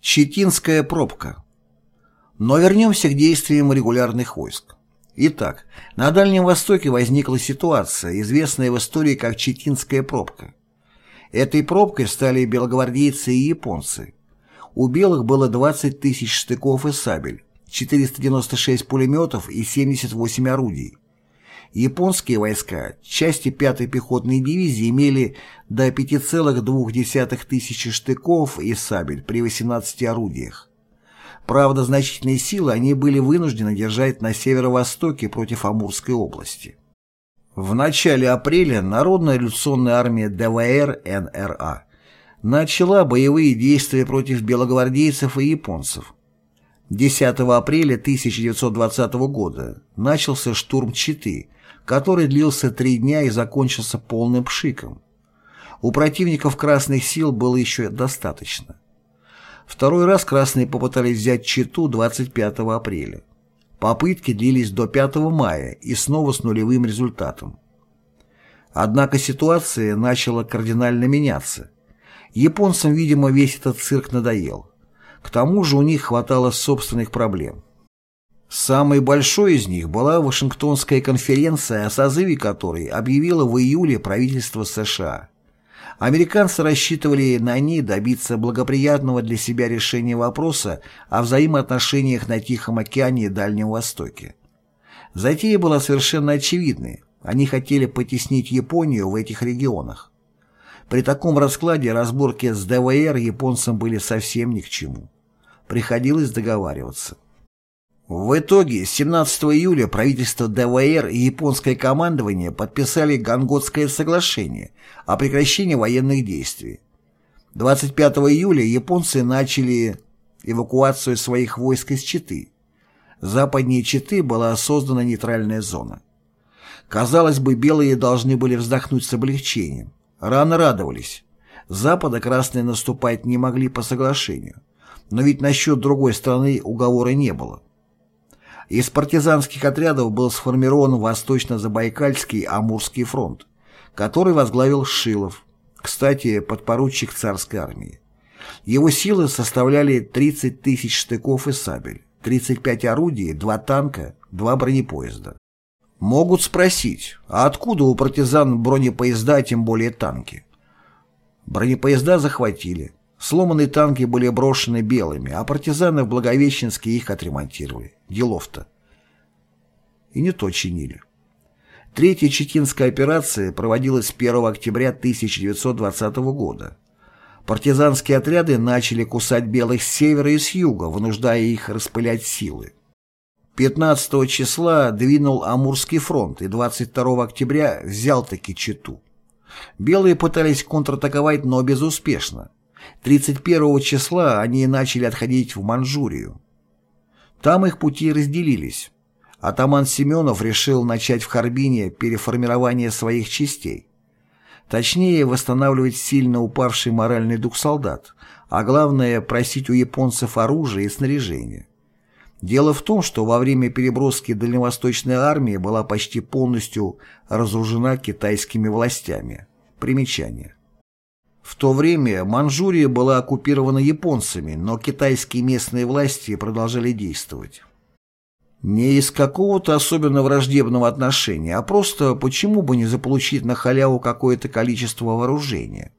Читинская пробка. Но вернемся к действиям регулярных войск. Итак, на Дальнем Востоке возникла ситуация, известная в истории как Читинская пробка. Этой пробкой стали белогвардейцы и японцы. У белых было 20 тысяч штыков и сабель, 496 пулеметов и 78 орудий. Японские войска, части 5-й пехотной дивизии имели до 5,2 тысячи штыков и сабель при 18 орудиях. Правда, значительные силы они были вынуждены держать на северо-востоке против Амурской области. В начале апреля Народная революционная армия ДВР НРА начала боевые действия против белогвардейцев и японцев. 10 апреля 1920 года начался штурм Читы, который длился три дня и закончился полным пшиком. У противников красных сил было еще достаточно. Второй раз красные попытались взять Читу 25 апреля. Попытки длились до 5 мая и снова с нулевым результатом. Однако ситуация начала кардинально меняться. Японцам, видимо, весь этот цирк надоел. К тому же у них хватало собственных проблем. Самой большой из них была Вашингтонская конференция, о созыве которой объявило в июле правительство США. Американцы рассчитывали на ней добиться благоприятного для себя решения вопроса о взаимоотношениях на Тихом океане и Дальнем Востоке. Затея была совершенно очевидной. Они хотели потеснить Японию в этих регионах. При таком раскладе разборки с ДВР японцам были совсем ни к чему. Приходилось договариваться. В итоге 17 июля правительство ДВР и японское командование подписали Ганготское соглашение о прекращении военных действий. 25 июля японцы начали эвакуацию своих войск из Читы. Западнее Читы была создана нейтральная зона. Казалось бы, белые должны были вздохнуть с облегчением. Рано радовались. Запада красные наступать не могли по соглашению. Но ведь насчет другой страны уговора не было. Из партизанских отрядов был сформирован Восточно-Забайкальский Амурский фронт, который возглавил Шилов, кстати, подпоручик царской армии. Его силы составляли 30 тысяч штыков и сабель, 35 орудий, 2 танка, 2 бронепоезда. Могут спросить, а откуда у партизан бронепоезда, тем более танки? Бронепоезда захватили, Сломанные танки были брошены белыми, а партизаны в Благовещенске их отремонтировали. Делов-то. И не то чинили. Третья Читинская операция проводилась 1 октября 1920 года. Партизанские отряды начали кусать белых с севера и с юга, вынуждая их распылять силы. 15 числа двинул Амурский фронт и 22 октября взял таки Читу. Белые пытались контратаковать, но безуспешно. 31 числа они начали отходить в Манчжурию. Там их пути разделились. Атаман Семенов решил начать в Харбине переформирование своих частей. Точнее, восстанавливать сильно упавший моральный дух солдат, а главное, просить у японцев оружие и снаряжение. Дело в том, что во время переброски дальневосточная армия была почти полностью разоружена китайскими властями. Примечание. В то время Манчжурия была оккупирована японцами, но китайские местные власти продолжали действовать. Не из какого-то особенно враждебного отношения, а просто почему бы не заполучить на халяву какое-то количество вооружения.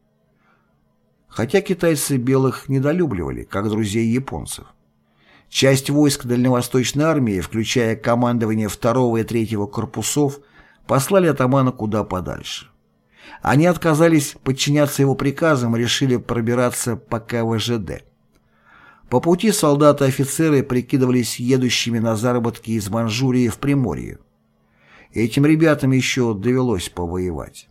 Хотя китайцы белых недолюбливали, как друзей японцев. Часть войск Дальневосточной армии, включая командование 2 и 3 корпусов, послали атамана куда подальше. Они отказались подчиняться его приказам и решили пробираться по КВЖД. По пути солдаты и офицеры прикидывались едущими на заработки из Манчжурии в Приморье. Этим ребятам еще довелось повоевать.